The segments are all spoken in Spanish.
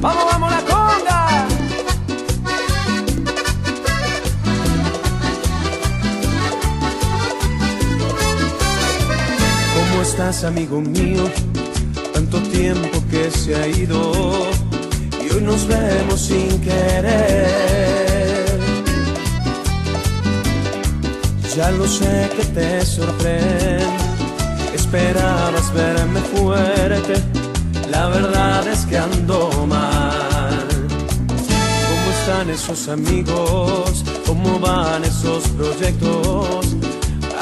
¡Vamos, vamos la conga! ¿Cómo estás, amigo mío? Tanto tiempo que se ha ido y hoy nos vemos sin querer. Ya lo sé que te sorprende, esperabas verme fuerte, esos amigos? ¿Cómo van esos proyectos?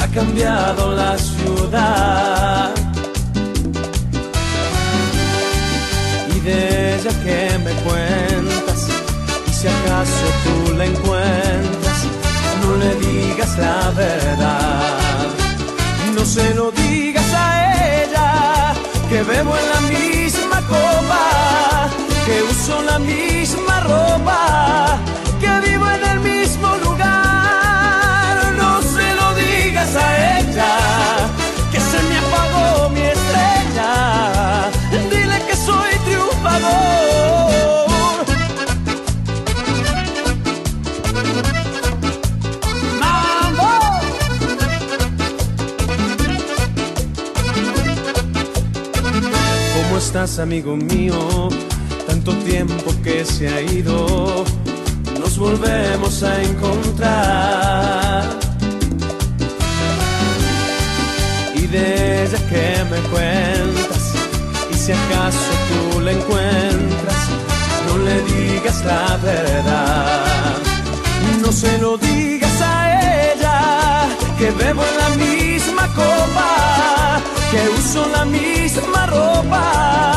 Ha cambiado la ciudad. Y de ella que me cuentas, y si acaso tú la encuentras, no le digas la verdad. No se lo digas a ella, que bebo en la misma copa, que uso la misma ropa, que vivo en el mismo lugar. No se lo digas a ella, que se me apagó mi estrella. Dile que soy triunfador. ¡Mambo! ¿Cómo estás, amigo mío? Tanto tiempo que se ha ido, nos volvemos a encontrar. Y de ella que me cuentas, y si acaso tú la encuentras, no le digas la verdad. No se lo digas a ella, que bebo en la misma copa, que uso la misma ropa,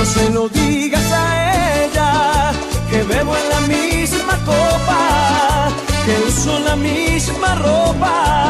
No se lo digas a ella, que bebo en la misma copa, que uso la misma ropa,